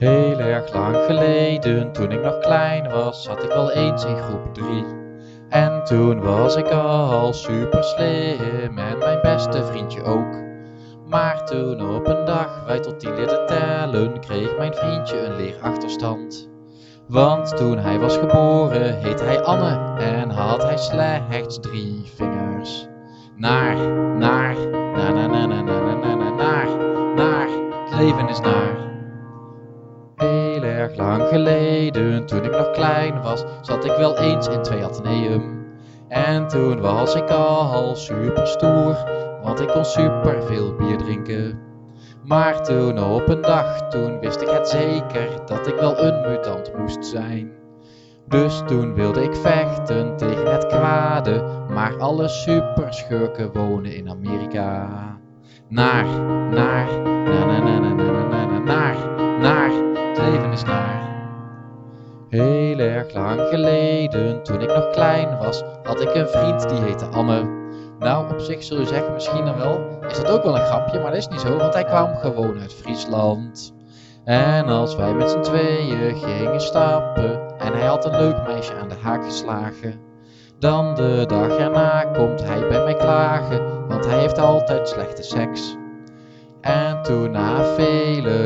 Heel erg lang geleden, toen ik nog klein was, zat ik wel eens in groep 3. En toen was ik al super slim en mijn beste vriendje ook. Maar toen op een dag wij tot die litten tellen, kreeg mijn vriendje een leerachterstand. Want toen hij was geboren, heet hij Anne en had hij slechts drie vingers. Naar, naar, na na na na na na, naar, naar, het leven is naar. Lang geleden, toen ik nog klein was, zat ik wel eens in twee ateneum. En toen was ik al super stoer, want ik kon super veel bier drinken. Maar toen op een dag, toen wist ik het zeker dat ik wel een mutant moest zijn. Dus toen wilde ik vechten tegen het kwade, maar alle superschurken wonen in Amerika. Naar, naar, naar. Heel erg lang geleden, toen ik nog klein was, had ik een vriend die heette Anne. Nou, op zich zul je zeggen, misschien dan wel, is dat ook wel een grapje, maar dat is niet zo, want hij kwam gewoon uit Friesland. En als wij met z'n tweeën gingen stappen en hij had een leuk meisje aan de haak geslagen, dan de dag erna komt hij bij mij klagen, want hij heeft altijd slechte seks. En toen na vele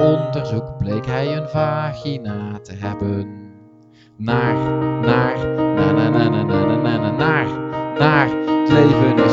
onderzoek bleek hij een vagina te hebben. Naar, naar, naar, naar, naar, naar, naar, naar, naar, naar, naar, het leven.